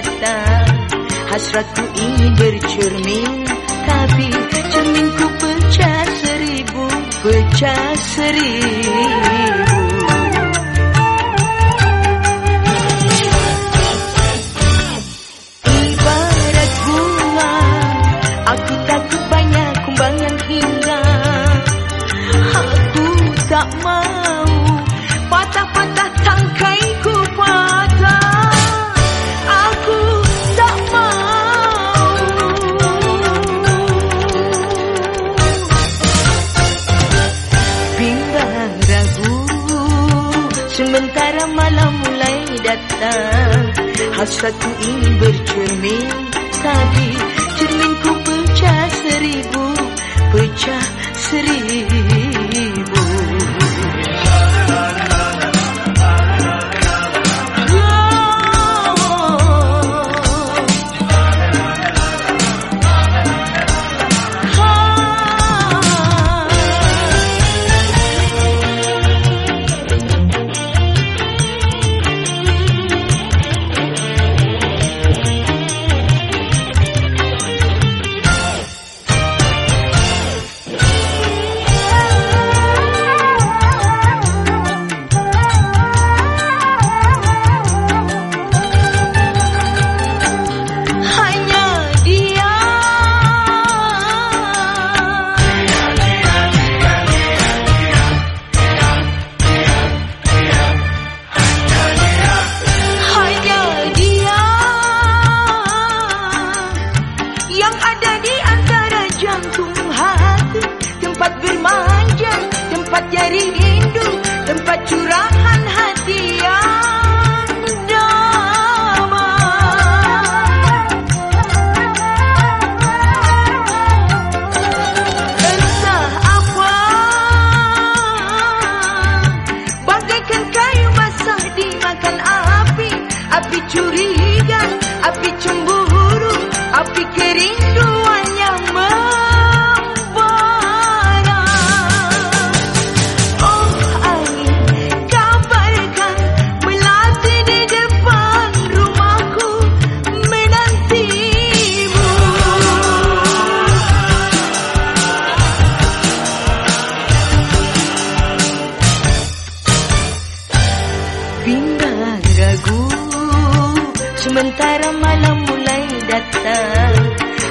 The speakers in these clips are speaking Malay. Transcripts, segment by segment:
datang Hasratku ingin bercermin Tapi cerminku pecah seribu Pecah seribu. datang Hasratku ingin bercermin tadi. Cerminku pecah seribu, pecah seribu.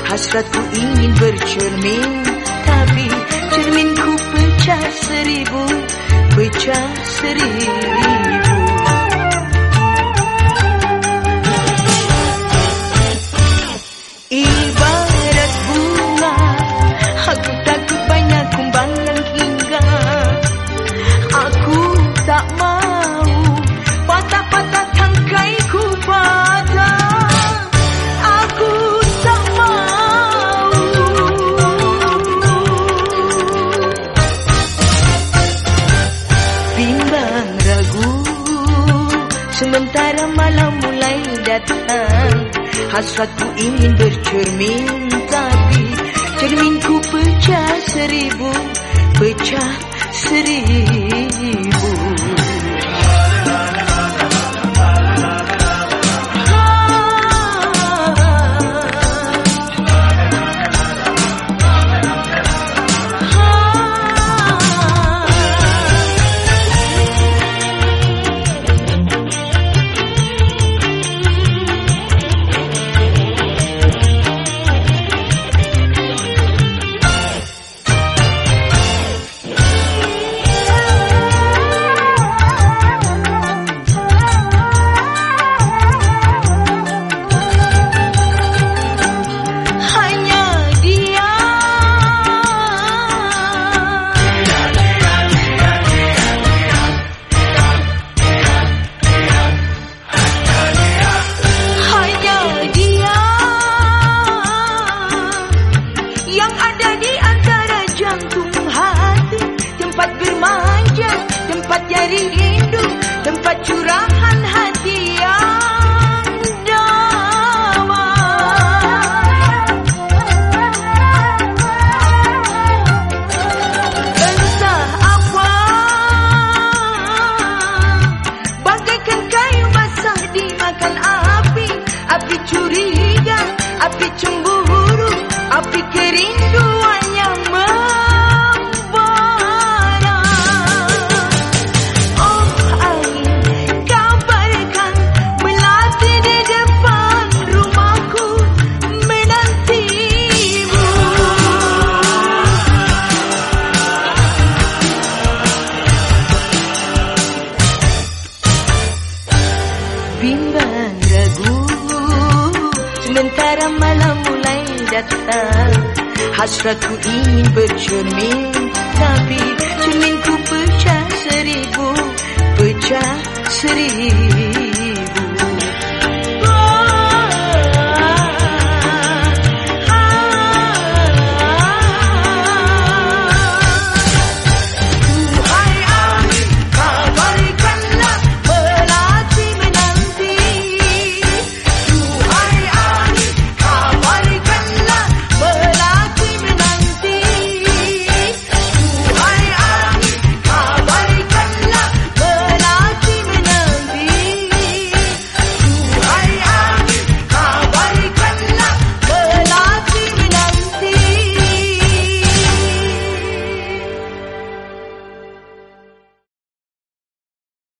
Hasratku ingin bercermin Tapi cerminku pecah seribu Pecah seribu. Sementara malam mulai datang Hasratku ingin bercermin Tapi cerminku pecah seribu Pecah seribu. sementara malam mulai datang Hasratku ingin bercermin. Tapi cerminku pecah seribu Pecah seribu.